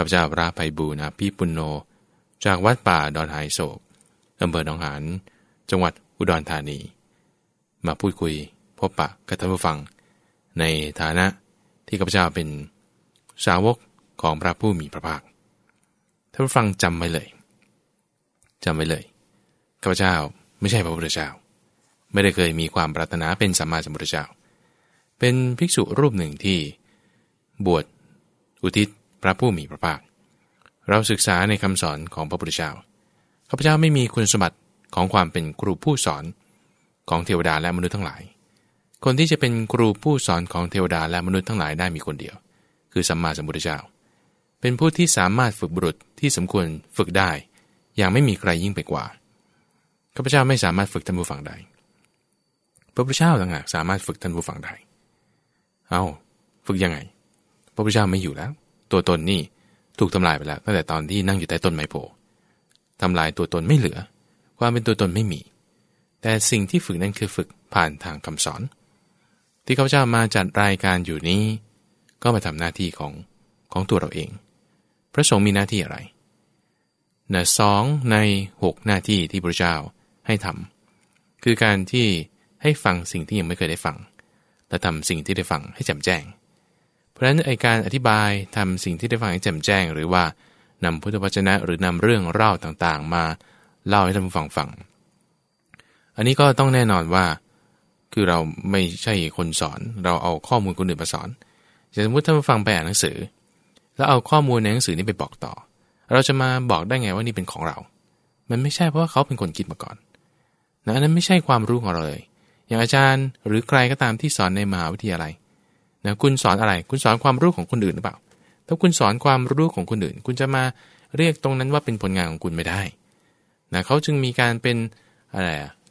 ข้าพเจ้าพระภัยบูรณาพี่ปุณโญจากวัดป่าดอนหายโศกอำเภอหนองหานจังหวัดอุดรธานี มาพูดคุยพบปะกับท่านผู้ฟัง ในฐานะที่ข้าพเจ้าเป็นสาวกของพระผู้มีพระภาคท่านผู้ฟังจำไว้เลยจำไว้เลยข้าพเจ้าไม่ใช่พระพุทธเจ้า ไม่ได้เคยมีความปรารถนาเป็นสัมมาสัมพุทธเจ้า เป็นภิกษุรูปหนึ่งที่บวชอุทิศ พระผู้มีพระภาค เราศึกษาในคำสอนของพระพุทธเจ้าข้าพเจ้าไม่มีคุณสมบัติของความเป็นครูผู้สอนของเทวดาและมนุษย์ทั้งหลาย คนที่จะเป็นครูผู้สอนของเทวดาและมนุษย์ทั้งหลายได้มีคนเดียว คือสัมมาสัมพุทธเจ้า เป็นผู้ที่สามารถฝึกบุรุษที่สมควรฝึกได้ อย่างไม่มีใครยิ่งไปกว่าข้าพเจ้าไม่สามารถฝึกท่านผู้ฟังได้พระพุทธเจ้าต่างหากสามารถฝึกท่านผู้ฟังได้ เอาฝึกยังไง พระพุทธเจ้าไม่อยู่แล้ว ตัวตนนี่ถูกทำลายไปแล้วตั้งแต่ตอนที่นั่งอยู่ใต้ต้นไมโพทำลายตัวตนไม่เหลือ ความเป็นตัวตนไม่มี แต่สิ่งที่ฝึกนั้นคือฝึกผ่านทางคำสอน ที่เขาเจ้ามาจัดรายการอยู่นี้ ก็มาทำหน้าที่ของของตัวเราเอง พระสงฆ์มีหน้าที่อะไรนะสองในหกหน้าที่ที่พระเจ้าให้ทำคือการที่ให้ฟังสิ่งที่ยังไม่เคยได้ฟังและทำสิ่งที่ได้ฟังให้แจ่มแจ้ง ราะฉะนั้นไอการอธิบายทำสิ่งที่ได้ฟังให้แจ่มแจ้ง หรือว่านำพุทธวจนะ หรือนำเรื่องเล่าต่างๆ มาเล่าให้ท่านผู้ฟังฟัง อันนี้ก็ต้องแน่นอนว่า คือเราไม่ใช่คนสอน เราเอาข้อมูลคนอื่นมาสอนสมมติท่านผู้ฟังไปอ่านหนังสือ แล้วเอาข้อมูลในหนังสือนี้ไปบอกต่อ เราจะมาบอกได้ไงว่านี่เป็นของเรา มันไม่ใช่เพราะว่าเขาเป็นคนคิดมาก่อนนะนั้นไม่ใช่ความรู้ของเราเลย อย่างอาจารย์หรือใครก็ตามที่สอนในมหาวิทยาลัย นะคุณสอนอะไร คุณสอนความรู้ของคนอื่นหรือเปล่า ถ้าคุณสอนความรู้ของคนอื่น คุณจะมาเรียกตรงนั้นว่าเป็นผลงานของคุณไม่ได้นะเขาจึงมีการเป็นอะไร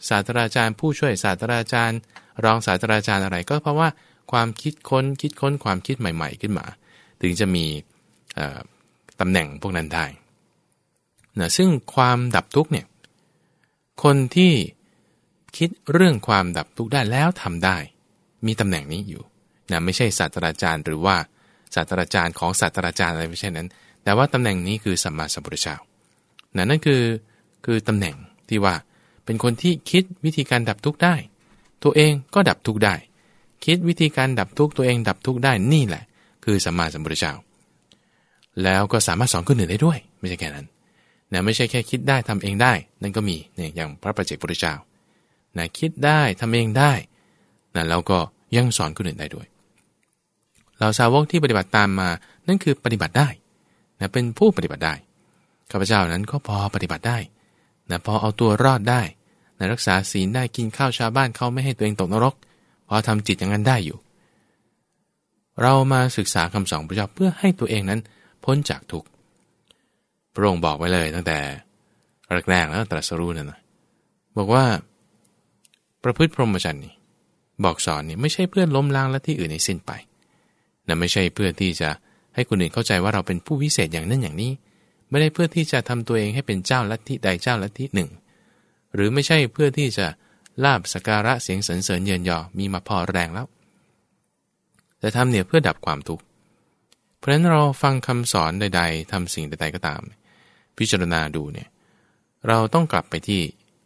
ศาสตราจารย์ ผู้ช่วยศาสตราจารย์ รองศาสตราจารย์อะไร ก็เพราะว่าความคิดค้นคิดค้นความคิดใหม่ ๆ ขึ้นมา ถึงจะมีตำแหน่งพวกนั้นได้นะซึ่งความดับทุกเนี่ยคนที่คิดเรื่องความดับทุกข์ได้แล้วทำได้ มีตำแหน่งนี้อยู่ นะไม่ใช่ศาสตราจารย์ หรือว่าศาสตราจารย์ของศาสตราจารย์อะไรไม่ใช่นั้น แต่ว่าตำแหน่งนี้คือสัมมาสัมพุทธเจ้านั่นนั่นคือคือตำแหน่งที่ว่าเป็นคนที่คิดวิธีการดับทุกข์ได้ ตัวเองก็ดับทุกข์ได้ คิดวิธีการดับทุกข์ตัวเองดับทุกข์ได้นี่แหละ คือสัมมาสัมพุทธเจ้าแล้วก็สามารถสอนคนอื่นได้ด้วย ไม่ใช่แค่นั้นนะไม่ใช่แค่คิดได้ทำเองได้ นั่นก็มีเนี่ยอย่างพระประเจกพุทธเจ้านะคิดได้ทำเองได้นะแล้วก็ยังสอนคนอื่นได้ด้วย เราสาวกที่ปฏิบัติตามมา นั่นคือปฏิบัติได้นะเป็นผู้ปฏิบัติได้ข้าพเจ้านั้นก็พอปฏิบัติได้นะพอเอาตัวรอดได้นะรักษาศีลได้กินข้าวชาวบ้านเขาไม่ให้ตัวเองตกนรก พอทำจิตอย่างนั้นได้อยู่ เรามาศึกษาคำสอนพระเจ้าเพื่อให้ตัวเองนั้นพ้นจากทุกข์พระองค์บอกไว้เลยตั้งแต่แรกๆแล้วตรัสรู้นั่นนะบอกว่า ประพฤติพรหมจรรย์นี่บอกสอนนี่ไม่ใช่เพื่อล้มล้างและที่อื่นในสิ้นไป นะไม่ใช่เพื่อที่จะให้คนอื่นเข้าใจว่าเราเป็นผู้วิเศษอย่างนั้นอย่างนี้ ไม่ได้เพื่อที่จะทำตัวเองให้เป็นเจ้าลัทธิใดเจ้าลัทธิหนึ่ง หรือไม่ใช่เพื่อที่จะลาบสการะเสียงสรรเสริญเยินยอมีมาพอแรงแล้ว แต่ทำเนี่ยเพื่อดับความทุกข์เพราะฉะนั้นเราฟังคำสอนใด ๆทำสิ่งใด ๆก็ตาม พิจารณาดูเนี่ยเราต้องกลับไปที่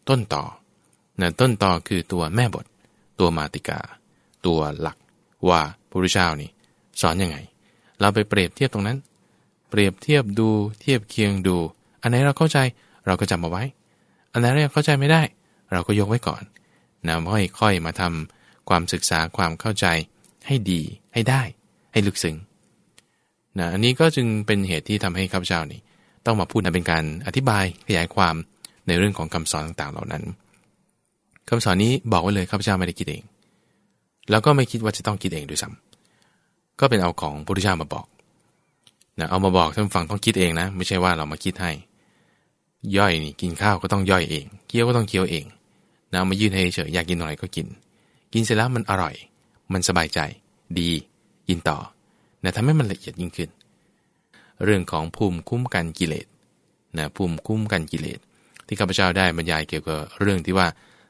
ต้นต่อนะต้นต่อคือตัวแม่บท ตัวมาติกา ตัวหลักว่าพระพุทธเจ้านี่ สอนอยังไง เราไปเปรียบเทียบตรงนั้น เปรียบเทียบดูเทียบเคียงดู อันไหนเราเข้าใจเราก็จำเอาไว้ อันไหนเราเข้าใจไม่ได้ เราก็ยกไว้ก่อนนะค่อยๆมาทำความศึกษาความเข้าใจให้ดีให้ได้ ให้ลึกซึ้งนะอันนี้ก็จึงเป็นเหตุที่ทำให้ข้าพเจ้านี่ ต้องมาพูดนะเป็นการอธิบายขยายความในเรื่องของคำสอนต่างๆ เหล่านั้นคำสอนนี้บอกไว้เลยข้าพเจ้าไม่ได้คิดเอง แล้วก็ไม่คิดว่าจะต้องคิดเองด้วยซ้ำ ก็เป็นเอาของพระพุทธเจ้ามาบอกนะเอามาบอกท่านฟังต้องคิดเองนะ ไม่ใช่ว่าเรามาคิดให้ ย่อยนี่กินข้าวก็ต้องย่อยเอง เคี้ยวก็ต้องเคี้ยวเองนะมายื่นให้เฉยอยากกินอะไรก็กิน กินเสร็จแล้วมันอร่อย มันสบายใจ ดี กินต่อนะทำให้มันละเอียดยิ่งขึ้น เรื่องของภูมิคุ้มกันกิเลสนะภูมิคุ้มกันกิเลสที่ข้าพเจ้าได้บรรยายเกี่ยวกับเรื่องที่ว่า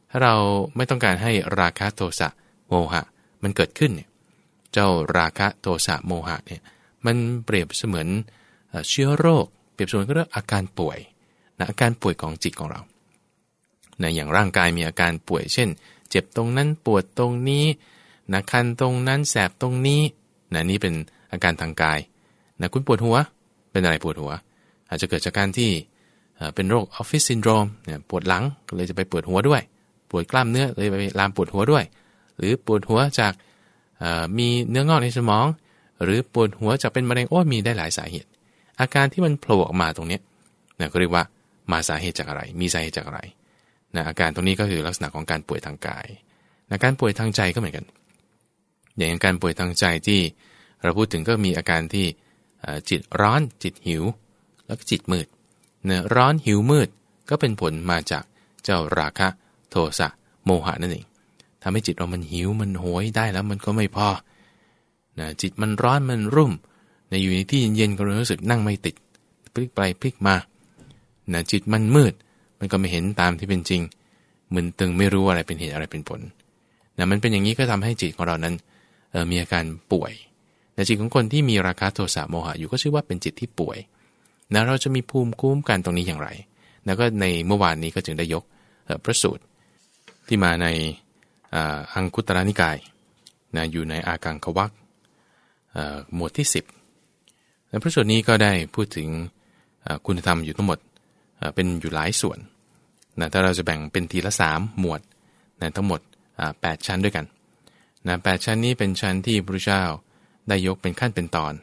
ถ้าเราไม่ต้องการให้ราคะโทสะโมหะ มันเกิดขึ้นเนี่ย เจ้าราคะโทสะโมหะเนี่ยมันเปรียบเสมือนเชื้อโรค เปรียบเสมือนก็เรียกอาการป่วยนะอาการป่วยของจิตของเรานะอย่างร่างกายมีอาการป่วยเช่น เจ็บตรงนั้นปวดตรงนี้นะคันตรงนั้นแสบตรงนี้นะนี่เป็นอาการทางกายนะคุณปวดหัว เป็นอะไรปวดหัว อาจจะเกิดจากการที่เป็นโรค office syndrome เนี่ยปวดหลังเลยจะไปปวดหัวด้วย ปวดกล้ามเนื้อเลยไปลามปวดหัวด้วย หรือปวดหัวจาก มีเนื้องอกในสมอง หรือปวดหัวจากเป็นมะเร็งโอ้มีได้หลายสาเหตุ อาการที่มันโผล่ออกมาตรงนี้นะก็เรียกว่ามาสาเหตุจากอะไร มีสาเหตุจากอะไรนะอาการตรงนี้ก็คือลักษณะของการป่วยทางกายนะการป่วยทางใจก็เหมือนกัน อย่างการป่วยทางใจที่เราพูดถึงก็มีอาการที่จิตร้อนจิตหิว แล้วก็จิตมืดเนะร้อนหิวมืดก็เป็นผลมาจากเจ้าราคะ โทสะโมหะนั่นเอง ทำให้จิตเรามันหิวมันโหยได้แล้วมันก็ไม่พอนะจิตมันร้อนมันรุ่มในอยู่ในที่เย็นๆก็รู้สึกนั่งไม่ติด พลิกไปพลิกมานะจิตมันมืด มันก็ไม่เห็นตามที่เป็นจริงมึนตึงไม่รู้อะไรเป็นเหตุอะไรเป็นผลนะมันเป็นอย่างนี้ก็ทำให้จิตของเรานั้นออมีอาการป่วยแต่จิตของคนที่มีราคะโทสะโมหะอยู่ก็ชื่อว่าเป็นจิตที่ป่วยนะเราจะมีภูมิคุ้มกันตรงนี้อย่างไร แล้วก็ในเมื่อวานนี้ก็จึงได้ยกพระสูตรที่มาใน อังคุตระนิกายนะอยู่ในอากังควักหมวดที่ 10และพระสูตรนี้ก็ได้พูดถึงคุณธรรมอยู่ทั้งหมดเป็นอยู่หลายส่วนนะถ้าเราจะแบ่งเป็นทีละ3หมวดนะทั้งหมด 8 ชั้นด้วยกันนะแชั้นนี้เป็นชั้นที่พระเจ้าได้ยกเป็นขั้นเป็นตอน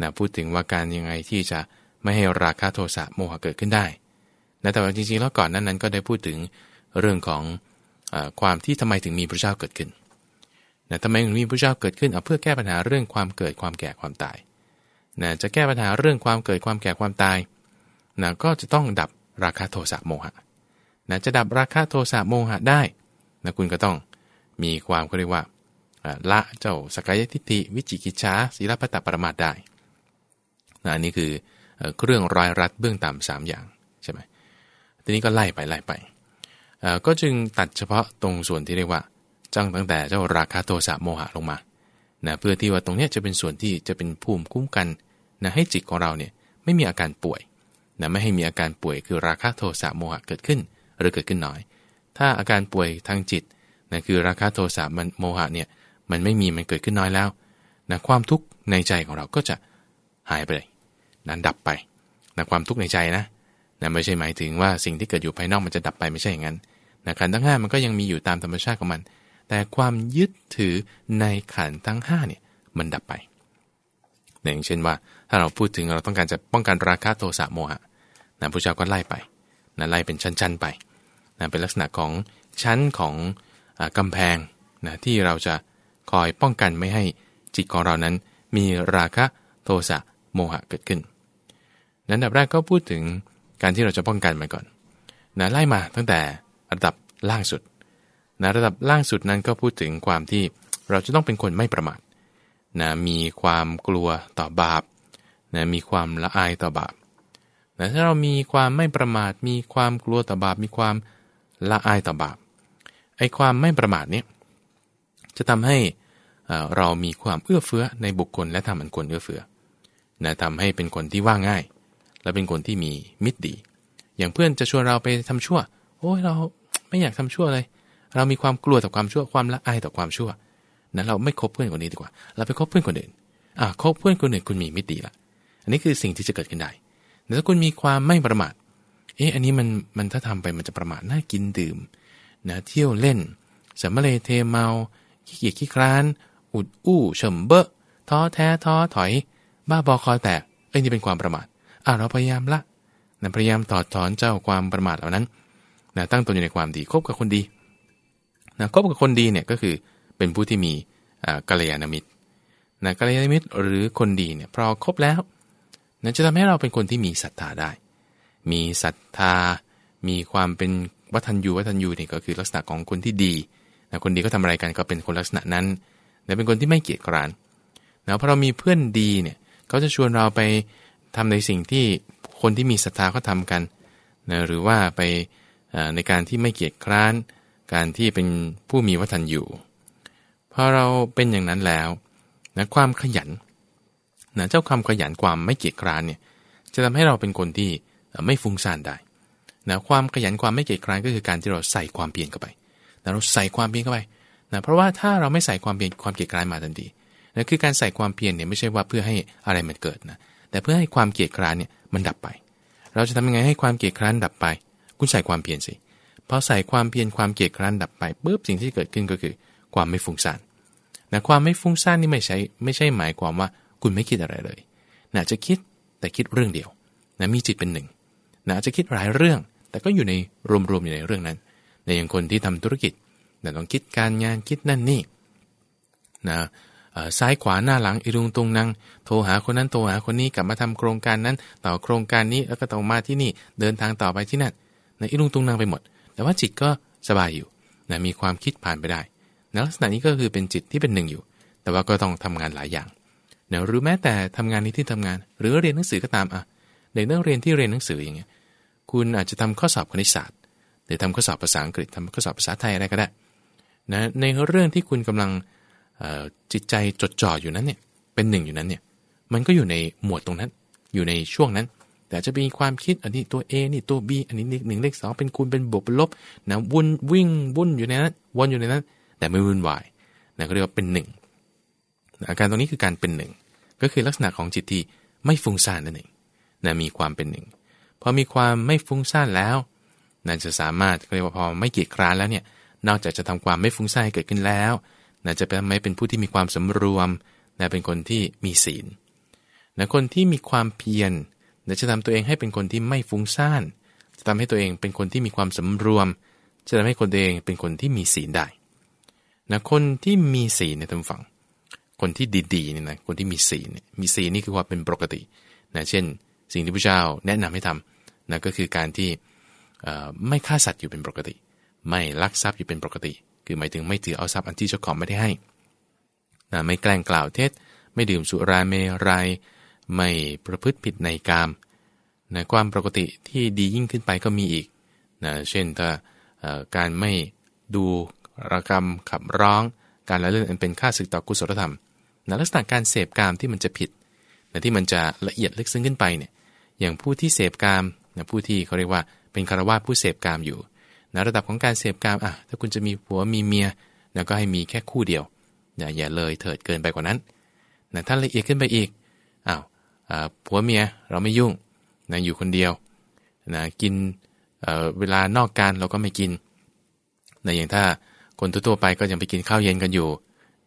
นะพูดถึงว่าการยังไงที่จะไม่ให้ราคะโทสะโมหะเกิดขึ้นได้นะแต่ว่าจริงๆแล้วก่อนนั้นนั้นก็ได้พูดถึงเรื่องของ ความที่ทำไมถึงมีพระเจ้าเกิดขึ้นนะทำไมถึงมีพระเจ้าเกิดขึ้นเอาเพื่อแก้ปัญหาเรื่องความเกิดความแก่ความตายนะจะแก้ปัญหาเรื่องความเกิดความแก่ความตายนะก็จะต้องดับราคะโทสะโมหะนะจะดับราคะโทสะโมหะได้นะคุณก็ต้องมีความเขาเรียกว่าละเจ้าสกายทิฏฐิวิจิกิจฉาศีลพัตตปรมาตได้นะอันนี้คือเครื่องรายรัดเบื้องต่ำสามอย่างใช่ไหมทีนี้ก็ไล่ไปไล่ไป ก็จึงตัดเฉพาะตรงส่วนที่เรียกว่าจังตั้งแต่เจ้าราคาโทสะโมหะลงมานะเพื่อที่ว่าตรงนี้จะเป็นส่วนที่จะเป็นภูมิคุ้มกันนะให้จิตของเราเนี่ยไม่มีอาการป่วยนะไม่ให้มีอาการป่วยคือราคะโทสะโมหะเกิดขึ้น หรือเกิดขึ้นน้อย ถ้าอาการป่วยทางจิตนะคือราคะโทสะมันโมหะเนี่ยมันไม่มีมันเกิดขึ้นน้อยแล้วนะความทุกข์ในใจของเราก็จะหายไปเลยนั้นดับไปนะความทุกข์ในใจนะนะไม่ใช่หมายถึงว่าสิ่งที่เกิดอยู่ภายนอกมันจะดับไปไม่ใช่อย่างนั้น นะขันทั้งห้ามันก็ยังมีอยู่ตามธรรมชาติของมัน แต่ความยึดถือในขันทั้งห้าเนี่ยมันดับไปอย่างเช่นว่า ถ้าเราพูดถึงเราต้องการจะป้องกันราคะโทสะโมหะนะพระเจ้าก็ไล่ไปนะไล่เป็นชั้นๆไปนะเป็นลักษณะของชั้นของอกำแพงนะที่เราจะคอยป้องกันไม่ให้จิตของเรานั้น มีราคะโทสะโมหะเกิดขึ้นนั้นดับแรกก็พูดถึงการที่เราจะป้องกันมันก่อนนะไล่มาตั้งแต่ ระดับล่างสุดนะระดับล่างสุดนั้นก็พูดถึงความที่เราจะต้องเป็นคนไม่ประมาทนะมีความกลัวต่อบาปนะมีความละอายต่อบาปนะถ้าเรามีความไม่ประมาท มีความกลัวต่อบาป มีความละอายต่อบาปไอ้ความไม่ประมาทเนี่ยจะทำให้เรามีความเอื้อเฟื้อในบุคคลและทำมันควรเอื้อเฟื้อนะทำให้เป็นคนที่ว่าง่าย และเป็นคนที่มีมิตรดี อย่างเพื่อนจะชวนเราไปทำชั่ว โอ้ยเรา ไม่อยากทำชั่วเลย เรามีความกลัวต่อความชั่วความละอายต่อความชั่วนะเราไม่คบเพื่อนคนนี้ดีกว่า เราไปคบเพื่อนคนอื่นอ่าคบเพื่อนคนอื่นคุณมีมิตรดีละอันนี้คือสิ่งที่จะเกิดขึ้นได้แต่ถ้าคุณมีความไม่ประมาทเอ๊ะอันนี้มันมันถ้าทำไปมันจะประมาทน่ากินดื่มนะเที่ยวเล่นสมเลเทเมาขี้เกียจขี้คร้าน อุดอู้เฉมเบอะท้อแท้ท้อถอย บ้าบอคอแตกเอ้ยนี่เป็นความประมาทอ่าเราพยายามละนะพยายามถอดถอนเจ้าความประมาทเหล่านั้น นะตั้งตนอยู่ในความดีคบกับคนดีนะคบกับคนดีเนี่ยก็คือเป็นผู้ที่มีกัลยาณมิตรนะกัลยาณมิตรหรือคนดีเนี่ยพอคบแล้วนะจะทำให้เราเป็นคนที่มีศรัทธาได้ มีศรัทธา มีความเป็นวัฒนยูวัฒนยูนี่ก็คือลักษณะของคนที่ดีนะคนดีก็ทำอะไรกันก็เป็นคนลักษณะนั้นแต่เป็นคนที่ไม่เกียจคร้านนะพอเรามีเพื่อนดีเนี่ยเขาจะชวนเราไปทำในสิ่งที่คนที่มีศรัทธาเขาทากันนะหรือว่าไป ในการที่ไม่เกียจคร้าน การที่เป็นผู้มีวัฒนอยู่พอเราเป็นอย่างนั้นแล้วนะความขยันนะเจ้าความขยันความไม่เกียจคร้านเนี่ยจะทำให้เราเป็นคนที่ไม่ฟุ้งซ่านได้นะความขยันความไม่เกียจคร้านก็คือการที่เราใส่ความเพียรเข้าไปนะเราใส่ความเพียรเข้าไปนะเพราะว่าถ้าเราไม่ใส่ความเพียรความเกียจคร้านมาทันทีนะคือการใส่ความเพียรเนี่ยไม่ใช่ว่าเพื่อให้อะไรมันเกิดนะแต่เพื่อให้ความเกียจคร้านเนี่ยมันดับไป เราจะทำยังไงให้ความเกียจคร้านดับไป คุณใส่ความเพียรสิพอใส่ความเพียรความเกียจคร้านดับไปปุ๊บสิ่งที่เกิดขึ้นก็คือ ความไม่ฟุ้งซ่านนะความไม่ฟุ้งซ่านนี่ไม่ใช่ไม่ใช่หมายความว่าคุณไม่คิดอะไรเลยนะจะคิดแต่คิดเรื่องเดียวนะมีจิตเป็นหนึ่งนะจะคิดหลายเรื่อง แต่ก็อยู่ในรวมๆอยู่ในเรื่องนั้นในอย่างคนที่ทำธุรกิจนะต้องคิดการงานคิดนั่นนี่นะซ้ายขวาหน้าหลังอีรุงตรงนั่งโทรหาคนนั้นโทรหาคนนี้กลับมาทำโครงการนั้น ต่อโครงการนี้แล้วก็ต้องมาที่นี่เดินทางต่อไปที่นั่น นะอีรุงตรงนั่งไปหมด แต่ว่าจิตก็สบายอยู่นะมีความคิดผ่านไปได้นะลักษณะนี้ก็คือเป็นจิตที่เป็นหนึ่งอยู่ แต่ว่าก็ต้องทำงานหลายอย่างนะหรือแม้แต่ทำงานนี้ที่ทำงาน หรือเรียนหนังสือก็ตามอะเด็กนักเรียนที่เรียนหนังสืออย่างเงี้ยคุณอาจจะทำข้อสอบคณิตศาสตร์ หรือทำข้อสอบภาษาอังกฤษทำข้อสอบภาษาไทยอะไรก็ได้นะในเรื่องที่คุณกำลังจิตใจจดจ่ออยู่นั้นเนี่ยเป็นหนึ่งอยู่นั้นเนี่ยมันก็อยู่ในหมวดตรงนั้น อยู่ในช่วงนั้น แต่จะมีความคิดอันนี้ตัว A นี่ตัว B อันนี้เลขหนึ่งเลขสองเป็นคูณเป็นบวกเป็นลบนะวุ่นวิ่งวุ่นอยู่ในนั้นวนอยู่ในนั้น แต่ไม่วุ่นวายนะก็เรียกว่าเป็นหนึ่งอาการตรงนี้คือการเป็นหนึ่งก็คือลักษณะของจิตที่ไม่ฟุ้งซ่านนั่นเองนะมีความเป็นหนึ่งพอมีความไม่ฟุ้งซ่านแล้วนั่นจะสามารถเรียกว่าพอไม่เกียจคร้านแล้วเนี่ยนอกจากจะทำความไม่ฟุ้งซ่านเกิดขึ้นแล้วนะจะเป็นไม่เป็นผู้ที่มีความสำรวมนะเป็นคนที่มีศีลนะคนที่มีความเพียร นะจะทำตัวเองให้เป็นคนที่ไม่ฟุ้งซ่าน จะทำให้ตัวเองเป็นคนที่มีความสำรวม จะทำให้คนตัวเองเป็นคนที่มีศีลได้นะคนที่มีศีลในทางฝั่งคนที่ดีๆเนี่ยนะคนที่มีศีลมีศีลนี่คือความเป็นปกตินะเช่น สิ่งที่พระเจ้าแนะนำให้ทำนะก็คือการที่ไม่ฆ่าสัตว์อยู่เป็นปกติ ไม่ลักทรัพย์อยู่เป็นปกติ คือหมายถึงไม่ถือเอาทรัพย์อันที่เจ้าของไม่ได้ให้นะไม่แกล้งกล่าวเท็จ ไม่ดื่มสุราเมรัย ไม่ประพฤติผิดในกามนะความปกติที่ดียิ่งขึ้นไปก็มีอีกนะเช่นถ้าการไม่ดูระกรรมขับร้อง การละเล่นอันเป็นค่าศึกต่อกุศลธรรมนะลักษณะการเสพกามที่มันจะผิดนะที่มันจะละเอียดลึกซึ้งขึ้นไปเนี่ยอย่างผู้ที่เสพกามนะผู้ที่เขาเรียกว่าเป็นคารวะผู้เสพกามอยู่นะระดับของการเสพกามอะถ้าคุณจะมีผัวมีเมียนะก็ให้มีแค่คู่เดียวอย่าอย่าเลยเถิดเกินไปกว่านั้นนะถ้าละเอียดขึ้นไปอีก ผัวเมียเราไม่ยุ่งนะอยู่คนเดียวนะกินเเวลานอกการเราก็ไม่กินนะอย่างถ้าคนทั่วไปก็ยังไปกินข้าวเย็นกันอยู่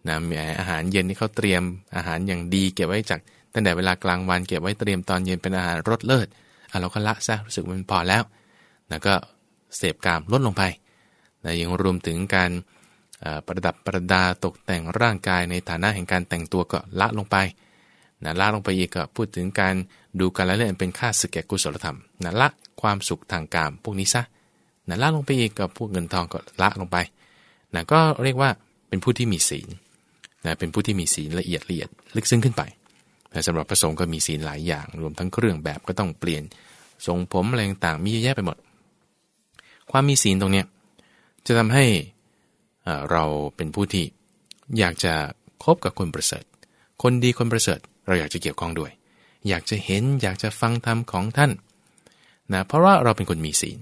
นะมีอาหารเย็นที่เขาเตรียมอาหารอย่างดี เก็บไว้จากตั้งแต่เวลากลางวันเก็บไว้เตรียมตอนเย็นเป็นอาหารรสเลิศอะเราก็ละซะรู้สึกมันพอแล้วนะก็เสพกามลดลงไปนะยังรวมถึงการประดับประดาตกแต่งร่างกายในฐานะแห่งการแต่งตัวก็ละลงไป นะละลงไปอีกก็พูดถึงการดูการละเล่นเป็นค่าสึกแก่กุศลธรรมนะละความสุขทางกามพวกนี้ซะนะละลงไปอีกก็พวกเงินทองก็ละลงไปนะก็เรียกว่าเป็นผู้ที่มีศีลนะเป็นผู้ที่มีศีลละเอียดละเอียดลึกซึ้งขึ้นไปนะสำหรับพระสงฆ์ก็มีศีลหลายอย่าง รวมทั้งเครื่องแบบก็ต้องเปลี่ยนทรงผมอะไรต่างๆมีเยอะแยะไปหมด ความมีศีลตรงเนี้ยจะทำให้เราเป็นผู้ที่อยากจะคบกับคนประเสริฐ คนดีคนประเสริฐ เราอยากจะเกี่ยวข้องด้วย อยากจะเห็นอยากจะฟังธรรมของท่านนะเพราะว่าเราเป็นคนมีศีล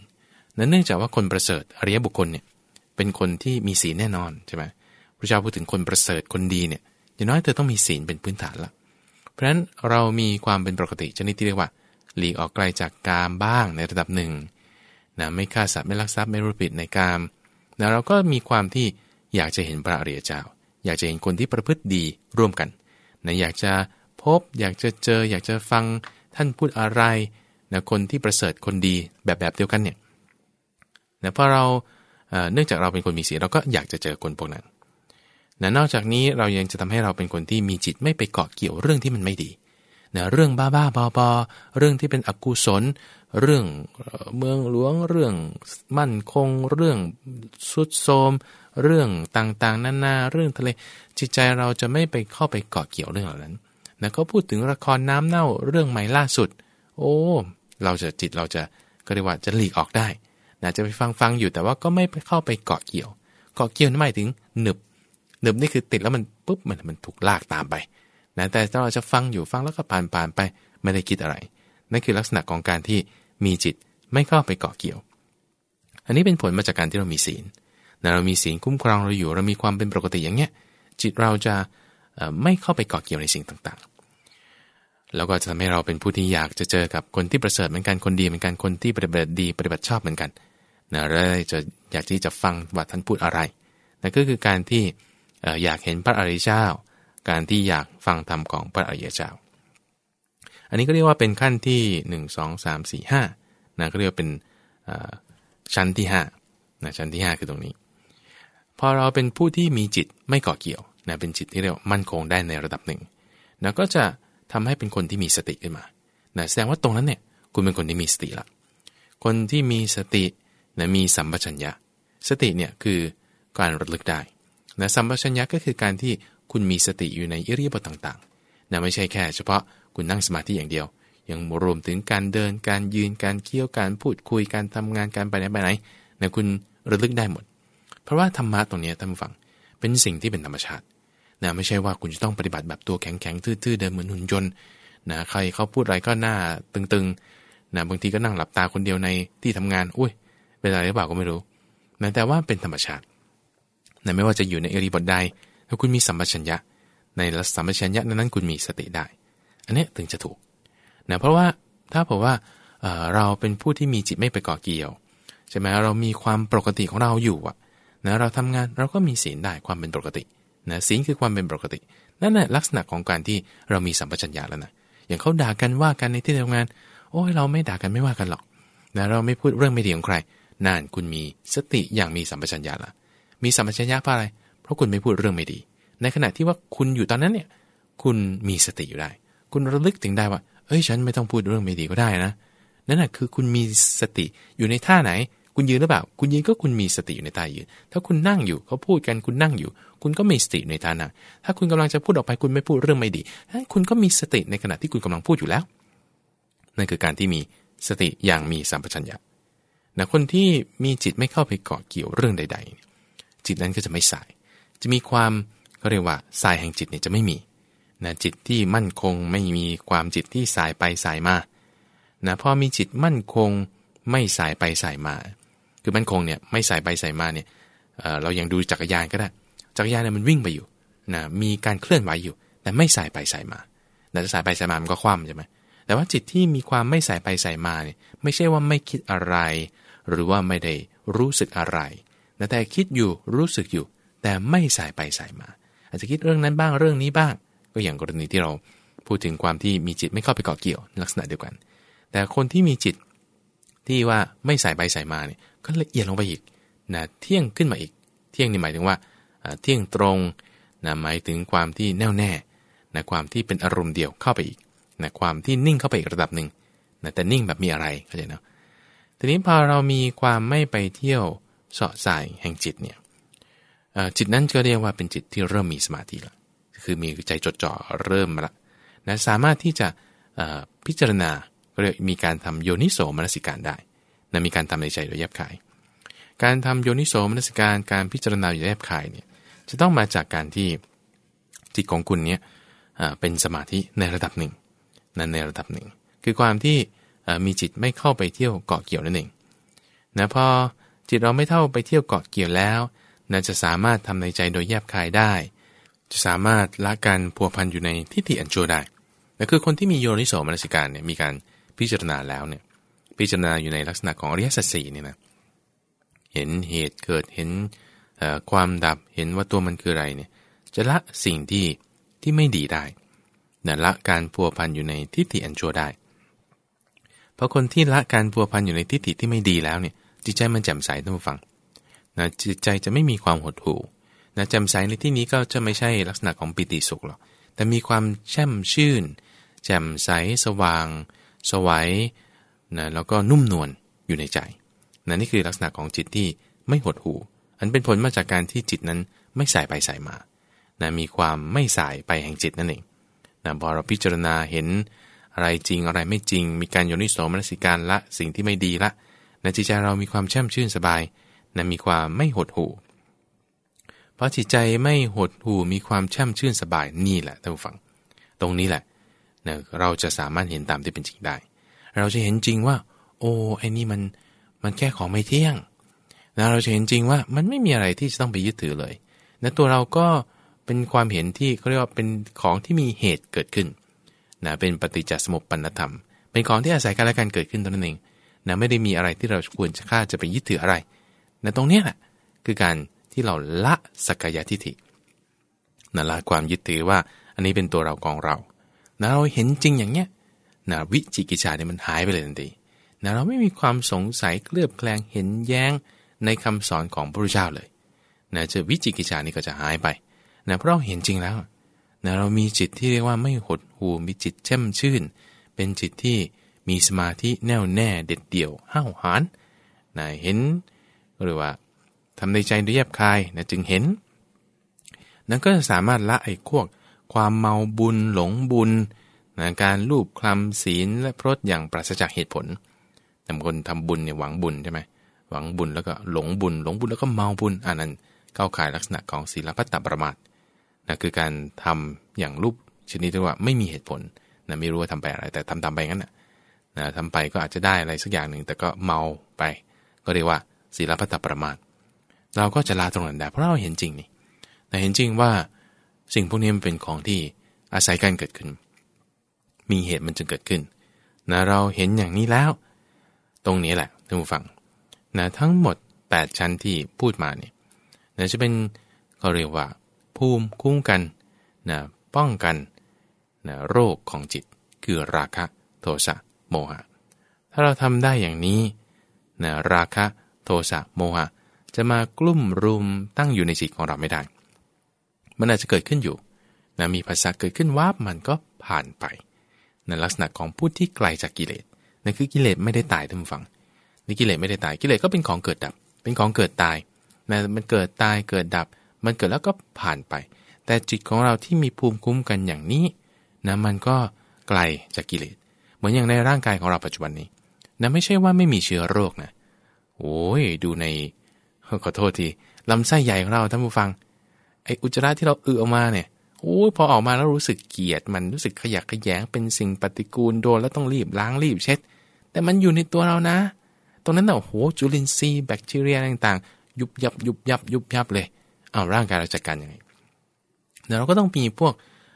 นะเนื่องจากว่าคนประเสริฐอริยบุคคลเนี่ยเป็นคนที่มีศีลแน่นอนใช่ไหมพระเจ้าพูดถึงคนประเสริฐคนดีเนี่ยอย่างน้อยเธอต้องมีศีลเป็นพื้นฐานละเพราะฉะนั้นเรามีความเป็นปกติชนิดที่เรียกว่าหลีกออกไกลจากกามบ้างในระดับหนึ่งนะไม่ฆ่าสัตว์ไม่ลักทรัพย์ไม่รูปผิดในกามนะเราก็มีความที่อยากจะเห็นพระอริยเจ้า อยากจะเห็นคนที่ประพฤติดีร่วมกันนะอยากจะ พบ อยากจะเจอ อยากจะฟังท่านพูดอะไรนะคนที่ประเสริฐคนดีแบบแบบเดียวกันเนี่ยนะพอเราเนื่องจากเราเป็นคนมีศีลเราก็อยากจะเจอคนพวกนั้นนะนอกจากนี้เรายังจะทำให้เราเป็นคนที่มีจิตไม่ไปเกาะเกี่ยวเรื่องที่มันไม่ดีนะเรื่องบ้าบ้าบอบอเรื่องที่เป็นอกุศล เรื่องเมืองหลวง เรื่องมั่นคง เรื่องสุดโทมเรื่องต่างๆนานา เรื่องทะเล จิตใจเราจะไม่ไปเข้าไปเกาะเกี่ยวเรื่องเหล่านั้น นะก็พูดถึงละครน้ำเน่าเรื่องใหม่ล่าสุด โอ้ เราจะจิตเราจะก็เรียกว่าจะหลีกออกได้นะจะไปฟังฟังอยู่แต่ว่าก็ไม่ไปเข้าไปเกาะเกี่ยว เกาะเกี่ยวนั่นหมายถึงหนึบหนึบนี่คือติดแล้วมันปุ๊บมันมันถูกลากตามไปนะแต่ถ้าเราจะฟังอยู่ฟังแล้วก็ผ่านผ่านไปไม่ได้คิดอะไร นั่นคือลักษณะของการที่มีจิตไม่เข้าไปเกาะเกี่ยว อันนี้เป็นผลมาจากการที่เรามีศีลนะเรามีศีลคุ้มครองเราอยู่ เรามีความเป็นปกติอย่างเงี้ยจิตเราจะ ไม่เข้าไปเกาะเกี่ยวในสิ่งต่างๆ แล้วก็จะทำให้เราเป็นผู้ที่อยากจะเจอกับคนที่ประเสริฐเหมือนกันคนดีเหมือนกันคนที่ปฏิบัติดีปฏิบัติชอบเหมือนกันนะแลวจะอยากที่จะฟังว่าท่านพูดอะไรนั่นก็คือการที่อยากเห็นพระอริยเจ้า การที่อยากฟังธรรมของพระอริยเจ้า อันนี้ก็เรียกว่าเป็นขั้นที่ 1 2 3 4 5นะก็เรียกว่าเป็นชั้นที่5นะชั้นที่ 5 คือตรงนี้ พอเราเป็นผู้ที่มีจิตไม่ก่อเกี่ยว นะเป็นจิตที่เรียกมั่นคงได้ในระดับหนึ่งนะก็จะทำให้เป็นคนที่มีสติขึ้นมานะแสดงว่าตรงนั้นเนี่ยคุณเป็นคนที่มีสติละคนที่มีสตินะมีสัมปชัญญะ สติเนี่ยคือการระลึกได้นะสัมปชัญญะก็คือการที่คุณมีสติอยู่ในอิริยาบถต่างๆนะไม่ใช่แค่ เฉพาะคุณนั่งสมาธิอย่างเดียว ยังรวมถึงการเดิน การยืน การเคี้ยว การพูดคุย การทำงาน การไปไหนไปไหนนะคุณระลึกได้หมด เพราะว่าธรรมะตรงนี้ท่านผู้ฟัง เป็นสิ่งที่เป็นธรรมชาติ นะไม่ใช่ว่าคุณจะต้องปฏิบัติแบบตัวแข็งๆทื่อๆเดินเหมือนหุ่นยนต์นะใครเขาพูดอะไรก็หน้าตึงๆนะบางทีก็นั่งหลับตาคนเดียวในที่ทำงานอุ้ยเป็นอะไรหรือเปล่าก็ไม่รู้นะแต่ว่าเป็นธรรมชาตินะไม่ว่าจะอยู่ในเอริบทใดถ้าคุณมีสัมปชัญญะ ในสัมปชัญญะนั้นคุณมีสติได้ อันนี้ถึงจะถูกนะเพราะว่าถ้าบอกว่าเราเป็นผู้ที่มีจิตไม่ไปก่อเกี่ยวใช่ไหมเรามีความปกติของเราอยู่อะนะเราทำงานเราก็มีศีลได้ความเป็นปกติ นะศีลคือความเป็นปกติ นั่นแหละลักษณะของการที่เรามีสัมปชัญญะแล้วนะอย่างเขาด่ากันว่ากันในที่ทำงาน โอ้ยเราไม่ด่ากันไม่ว่ากันหรอกนะเราไม่พูดเรื่องไม่ดีของใครนั่นคุณมีสติอย่างมีสัมปชัญญะละมีสัมปชัญญะเพราะอะไร เพราะคุณไม่พูดเรื่องไม่ดี ในขณะที่ว่าคุณอยู่ตอนนั้นเนี่ย คุณมีสติอยู่ได้ คุณระลึกถึงได้ว่า เอ้ยฉันไม่ต้องพูดเรื่องไม่ดีก็ได้นะ นั่นแหะคือคุณมีสติอยู่ในท่าไหน คุณยืนหรือเปล่า คุณยืนก็คุณมีสติอยู่ในท่ายืน ถ้าคุณนั่งอยู่เขาพูดกันคุณนั่งอยู่ คุณก็มีสติในท่านั่ง ถ้าคุณกำลังจะพูดออกไปคุณไม่พูดเรื่องไม่ดี คุณก็มีสติในขณะที่คุณกำลังพูดอยู่แล้ว นั่นคือการที่มีสติอย่างมีสัมปชัญญะนะคนที่มีจิตไม่เข้าไปเกาะเกี่ยวเรื่องใด ๆ จิตนั้นก็จะไม่สาย จะมีความเขาเรียกว่าสายแห่งจิตเนี่ยจะไม่มีนะจิตที่มั่นคงไม่มีความจิตที่สายไปสายมานะพอมีจิตมั่นคงไม่สายไปสายมา คือมั่นคงเนี่ยไม่ใสายไปใสายมาเนี่ยเเรายังดูจักรยานก็ได้ จักรยานเนี่ยมันวิ่งไปอยู่นะมีการเคลื่อนไหวอยู่ แต่ไม่ใสายไปใสายมาแต่สายไปใสายมามันก็คว่ำใช่ไหมแต่ว่าจิตที่มีความไม่ใสายไปใสายมาเนี่ยไม่ใช่ว่าไม่คิดอะไร หรือว่าไม่ได้รู้สึกอะไรแต่คิดอยู่รู้สึกอยู่ แต่ไม่ใสายไปใสายมา อาจจะคิดเรื่องนั้นบ้างเรื่องนี้บ้าง ก็อย่างกรณีที่เราพูดถึงความที่มีจิตไม่เข้าไปเกาะเกี่ยวลักษณะเดียวกัน แต่คนที่มีจิตที่ว่าไม่ใสายไปใสายมาเนี่ย ก็ละเอียดลงไปอีกนะเที่ยงขึ้นมาอีก เที่ยงนี่หมายถึงว่าเที่ยงตรงนะหมายถึงความที่แน่วแน่นะความที่เป็นอารมณ์เดียวเข้าไปอีกนะความที่นิ่งเข้าไปอีกระดับหนึ่งนะแต่นิ่งแบบมีอะไรเข้าใจเนาะทีนี้พอเรามีความไม่ไปเที่ยวเสาะสายแห่งจิตเนี่ยจิตนั้นก็เรียกว่าเป็นจิตที่เริ่มมีสมาธิละคือมีใจจดจ่อเริ่มละนะสามารถที่จะพิจารณาเรียกมีการทำโยนิโสมนสิการได้ นะมีการทำในใจโดยแยบขาย การทำโยนิโสมนสิการการพิจารณาโดยแยบขายเนี่ยจะต้องมาจากการที่จิตของคุณเนี่ยเป็นสมาธิในระดับหนึ่งนั่นในระดับหนึ่ง คือความที่มีจิตไม่เข้าไปเที่ยวเกาะเกี่ยวนั่นเองนะพอจิตเราไม่เท่าไปเที่ยวเกาะเกี่ยวแล้วนะจะสามารถทำในใจโดยแยบคายได้ จะสามารถละการพัวพันอยู่ในทิฏฐิอันชั่วได้นั่นคือคนที่มีโยนิโสมนสิการเนี่ยมีการพิจารณาแล้วเนี่ย พิจารณาอยู่ในลักษณะของอริยสัจสี่เนี่ยนะเห็นเหตุเกิดเห็นความดับเห็นว่าตัวมันคืออะไรเนี่ยจะละสิ่งที่ที่ไม่ดีได้นะละการพัวพันอยู่ในทิฏฐิอันชั่วได้ เพราะคนที่ละการพัวพันอยู่ในทิฏฐิที่ไม่ดีแล้วเนี่ยจิตใจมันแจ่มใสท่านผู้ฟังนะจิตใจจะไม่มีความหดหู่นะแจ่มใสในที่นี้ก็จะไม่ใช่ลักษณะของปิติสุขหรอกแต่มีความแช่มชื่น แจ่มใสสว่าง สวัย นะแล้วก็นุ่มนวลอยู่ในใจนะนี่คือลักษณะของจิตที่ไม่หดหู่ อันเป็นผลมาจากการที่จิตนั้นไม่สายไปสายมานะมีความไม่สายไปแห่งจิตนั่นเองนะพอเราพิจารณาเห็นอะไรจริงอะไรไม่จริง มีการโยนิโสมนสิการละสิ่งที่ไม่ดีละในจิตใจเรามีความแช่มชื่นสบายนะมีความไม่หดหู่เพราะจิตใจไม่หดหู่มีความแช่มชื่นสบายนี่แหละท่านผู้ฟัง ตรงนี้แหละนะเราจะสามารถเห็นตามที่เป็นจริงได้ เราจะเห็นจริงว่า โอ้ไอ้นี่มันมันแค่ของไม่เที่ยงนะเราจะเห็นจริงว่ามันไม่มีอะไรที่จะต้องไปยึดถือเลยนะตัวเราก็เป็นความเห็นที่เขาเรียกว่าเป็นของที่มีเหตุเกิดขึ้นนะเป็นปฏิจจสมุปปนธรรม เป็นของที่อาศัยกันและกันเกิดขึ้นตนนั้นเองนะไม่ได้มีอะไรที่เราควรจะฆ่าจะไปยึดถืออะไรนะตรงนี้แหละคือการที่เราละสกยทิฏฐินะละความยึดถือว่าอันนี้เป็นตัวเรากองเรานะเราเห็นจริงอย่างเนี้ย นะวิจิกิจชาเนี่ยมันหายไปเลยทันทีนะเราไม่มีความสงสัยเคลือบแคลงเห็นแย้งในคำสอนของพระพุทธเจ้าเลยนะจะวิจิกิจชานี่ก็จะหายไปนะเพราะเราเห็นจริงแล้วนะเรามีจิตที่เรียกว่าไม่หดหูมีจิตแช่มชื่น เป็นจิตที่มีสมาธิแน่วแน่เด็ดเดี่ยวห้าวหาญนะเห็นหรือว่าทำในใจด้วยแยบคายนะจึงเห็น นั้นก็สามารถละไอ้พวกความเมาบุญหลงบุญ นะการลูบคลำศีลและพรตอย่างปราศจากเหตุผลแต่คนทำบุญเนี่ยหวังบุญใช่ไหมหวังบุญแล้วก็หลงบุญ หลงบุญแล้วก็เมาบุญอันนั้นเข้าข่ายลักษณะของศีลพัตตประมาทนะคือการทำอย่างรูปชนิดที่ว่าไม่มีเหตุผลนะไม่รู้ว่าทำไปอะไร แต่ทำทำไปงั้นนะนะทำไปก็อาจจะได้อะไรสักอย่างหนึ่งแต่ก็เมาไป ก็เรียกว่าศีลพัตตประมาทเราก็จะลาตรงนั้นได้เพราะเราเห็นจริงนี่แต่เห็นจริงว่าสิ่งพวกนี้มันเป็นของที่อาศัยการเกิดขึ้น มีเหตุมันจึงเกิดขึ้นนะเราเห็นอย่างนี้แล้ว ตรงนี้แหละท่านผู้ฟังนะทั้งหมด 8 ชั้นที่พูดมาเนี่ยนะจะเป็นเขาเรียกว่า ภูมิคุ้มกันนะป้องกันนะโรคของจิตคือราคะโทสะโมหะ ถ้าเราทำได้อย่างนี้นะราคะโทสะโมหะ จะมากลุ่มรุมตั้งอยู่ในจิตของเราไม่ได้ มันอาจจะเกิดขึ้นอยู่นะมีภาษาเกิดขึ้นว่ามันก็ผ่านไป ในลักษณะของผู้ที่ไกลจากกิเลสนั่นคือกิเลสไม่ได้ตายท่านฟังนี่กิเลสไม่ได้ตายกิเลสก็เป็นของเกิดดับ เป็นของเกิดตายนะมันเกิดตายเกิดดับ มันเกิดแล้วก็ผ่านไป แต่จิตของเราที่มีภูมิคุ้มกันอย่างนี้นะมันก็ไกลจากกิเลสเหมือนอย่างในร่างกายของเราปัจจุบันนี้นะไม่ใช่ว่าไม่มีเชื้อโรคนะโอ้ยดูในขอโทษทีลำไส้ใหญ่ของเราท่านผู้ฟังไออุจจาระที่เราอือออกมาเนี่ย โอ้ยพอออกมาแล้วรู้สึกเกลียด มันรู้สึกขยักขยงเป็นสิ่งปฏิกูลโดนแล้วต้องรีบล้างรีบเช็ด แต่มันอยู่ในตัวเรานะ ตรงนั้นน่ะโอ้โหจุลินทรีย์แบคทีเรียต่างๆ ยุบยับยุบยับยุบยับเลยเอาร่างกายเราจัดการยังไงเดี๋ยวเราก็ต้องมีพวก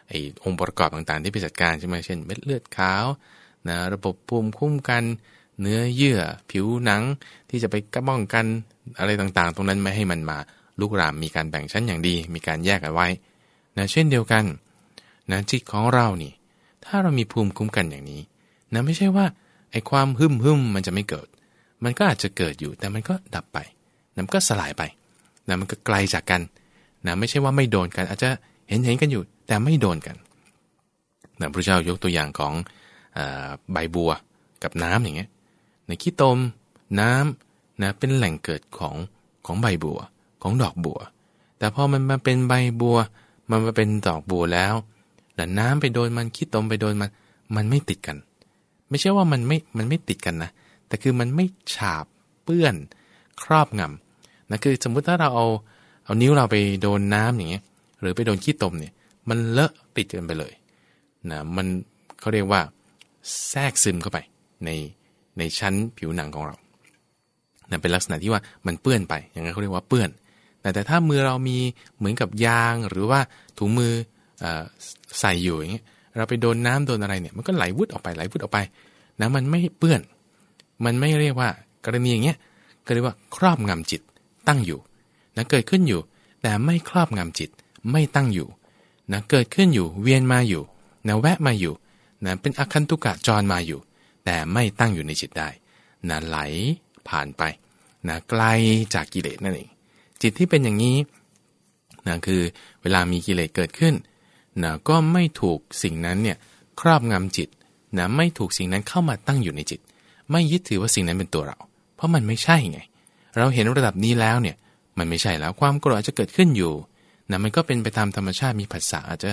ไอ้องค์ประกอบต่างๆ ที่ไปจัดการใช่ไหมเช่นเม็ดเลือดขาวนะระบบภูมิคุ้มกัน เนื้อเยื่อ ผิวหนังที่จะไปกระบ้องกันอะไรต่างๆ ตรงนั้นไม่ให้มันมาลุกรามมีการแบ่งชั้นอย่างดี มีการแยกกันไว้ นะเช่นเดียวกันนะจิตของเรานี่ ถ้าเรามีภูมิคุ้มกันอย่างนี้นะไม่ใช่ว่าไอ้ความหึมหึมมันจะไม่เกิด มันก็อาจจะเกิดอยู่แต่มันก็ดับไปนะมันก็สลายไปนะมันก็ไกลจากกันนะไม่ใช่ว่าไม่โดนกัน อาจจะเห็นเห็นกันอยู่ แต่ไม่โดนกันนะพระเจ้ายกตัวอย่างของอใบบัวกับน้ำอย่างเงี้ยในขี้ตมน้ำนะเป็นแหล่งเกิดของของใบบัว ของดอกบัว แต่พอมันมาเป็นใบบัว มันมาเป็นดอกบัวแล้วแล้วน้ำไปโดนมันขี้ตมไปโดนมัน มันไม่ติดกัน ไม่ใช่ว่ามันไม่ มันไม่ติดกันนะ แต่คือมันไม่ฉาบเปื้อนครอบงำนะคือสมมุติถ้าเราเอาเอานิ้วเราไปโดนน้ำอย่างเงี้ย หรือไปโดนขี้ตมเนี่ย มันเลอะติดกันไปเลยนะมันเขาเรียกว่าแทรกซึมเข้าไปในในชั้นผิวหนังของเรานะเป็นลักษณะที่ว่ามันเปื้อนไป อย่างนั้นเขาเรียกว่าเปื้อน แต่ถ้ามือเรามีเหมือนกับยางหรือว่าถุงมืออใส่อยู่อย่างเงี้ยเราไปโดนน้ำโดนอะไรเนี่ยมันก็ไหลวุดออกไปไหลวุดออกไปนะมันไม่เปื้อน มันไม่เรียกว่ากรณีอย่างเงี้ยก็เรียกว่าครอบงำจิตตั้งอยู่นะเกิดขึ้นอยู่ แต่ไม่ครอบงำจิตไม่ตั้งอยู่นะเกิดขึ้นอยู่เวียนมาอยู่นะแวะมาอยู่นะเป็นอคันตุกะจรมาอยู่ แต่ไม่ตั้งอยู่ในจิตได้นะไหลผ่านไปนะไกลจากกิเลสนั่นเอง จิตที่เป็นอย่างนี้นะคือเวลามีกิเลสเกิดขึ้นนะก็ไม่ถูกสิ่งนั้นเนี่ยครอบงำจิตนะไม่ถูกสิ่งนั้นเข้ามาตั้งอยู่ในจิต ไม่ยึดถือว่าสิ่งนั้นเป็นตัวเรา เพราะมันไม่ใช่ไง เราเห็นระดับนี้แล้วเนี่ยมันไม่ใช่แล้วความโกรธอาจจะเกิดขึ้นอยู่นะมันก็เป็นไปตามธรรมชาติมีภาษาอาจจะ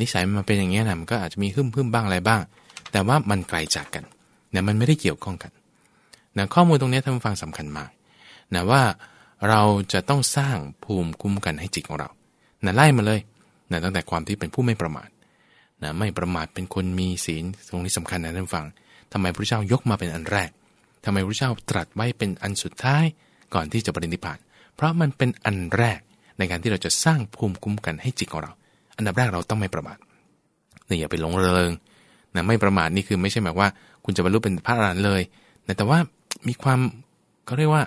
นิสัยมันเป็นอย่างนี้นะมันก็อาจจะมีหึ่มหึ่มบ้างอะไรบ้าง แต่ว่ามันไกลจากกันนะมันไม่ได้เกี่ยวข้องกันนะข้อมูลตรงนี้ท่านฟังสำคัญมากนะว่า เราจะต้องสร้างภูมิคุ้มกันให้จิตของเรานะไล่มาเลยนะตั้งแต่ความที่เป็นผู้ไม่ประมาทนะไม่ประมาทเป็นคนมีศีลตรงนี้สำคัญนะท่านฟังทำไมพระเจ้ายกมาเป็นอันแรกทำไมพระเจ้าตรัสไว้เป็นอันสุดท้ายก่อนที่จะปรินิพพาน เพราะมันเป็นอันแรกในการที่เราจะสร้างภูมิคุ้มกันให้จิตของเรา อันดับแรกเราต้องไม่ประมาทนี่อย่าไปหลงเริงนะไม่ประมาทนี่คือไม่ใช่แบบว่า คุณจะบรรลุเป็นพระอรหันต์เลยนะแต่ว่ามีความเขาเรียกว่า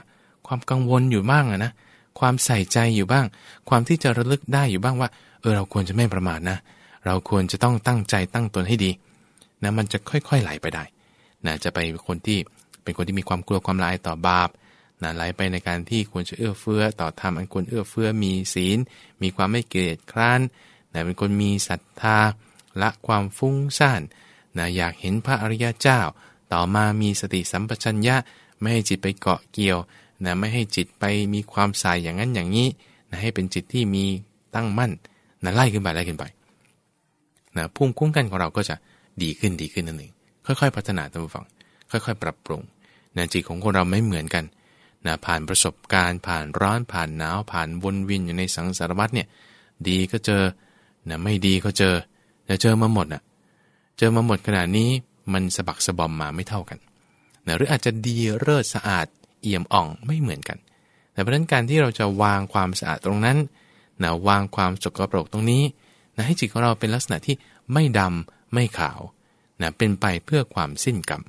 ความกังวลอยู่บ้างอะนะความใส่ใจอยู่บ้าง ความที่จะระลึกได้อยู่บ้างว่า เออเราควรจะไม่ประมาทนะ เราควรจะต้องตั้งใจตั้งตนให้ดีนะมันจะค่อยๆไหลไปได้นะจะไปคนที่เป็นคนที่มีความกลัวความละอายต่อบาปนะไหลไปในการที่ควรจะเอื้อเฟื้อต่อธรรมอันควรเอื้อเฟื้อมีศีล มีความไม่เกลียดคร้านนะเป็นคนมีศรัทธาละความฟุ้งซ่านนะอยากเห็นพระอริยเจ้า ต่อมามีสติสัมปชัญญะไม่ให้จิตไปเกาะเกี่ยว นะไม่ให้จิตไปมีความสายอย่างนั้นอย่างนี้นะให้เป็นจิตที่มีตั้งมั่นนะไล่ขึ้นไปไล่ขึ้นไปนะภูมิคุ้มกันของเราก็จะดีขึ้นดีขึ้นนั่นเองค่อยๆ พัฒนาตัวฝัง ค่อยๆ ปรับปรุงนะจิตของคนเราไม่เหมือนกันนะผ่านประสบการณ์ผ่านร้อนผ่านหนาวผ่านวนวินอยู่ในสังสารวัฏเนี่ยดีก็เจอนะไม่ดีก็เจอแต่เจอมาหมดอะเจอมาหมดขนาดนี้มันสะบักสะบอมมาไม่เท่ากันนะหรืออาจจะดีเลิศสะอาด เอี่ยมอ่องไม่เหมือนกันแต่เพราะนั้นการที่เราจะวางความสะอาดตรงนั้นนะวางความสกปรกตรงนี้นะให้จิตของเราเป็นลักษณะที่ไม่ดำไม่ขาวนะเป็นไปเพื่อความสิ้นกรรม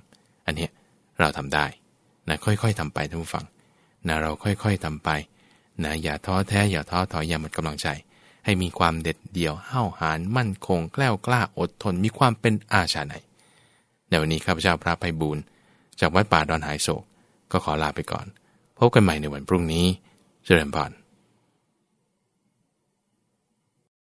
อันนี้เราทำได้นะค่อยๆทำไปท่านผู้ฟังนะเราค่อยๆทำไปนะอย่าท้อแท้อย่าท้อถอยอย่าหมดกำลังใจ ให้มีความเด็ดเดี่ยวห้าวหาญมั่นคง แกล้วกล้าอดทนมีความเป็นอาชาในในวันนี้ข้าพเจ้าพระไพบูลจากวัดป่าดอนหายโศก ก็ขอลาไปก่อน พบกันใหม่ในวันพรุ่งนี้ เจริญพร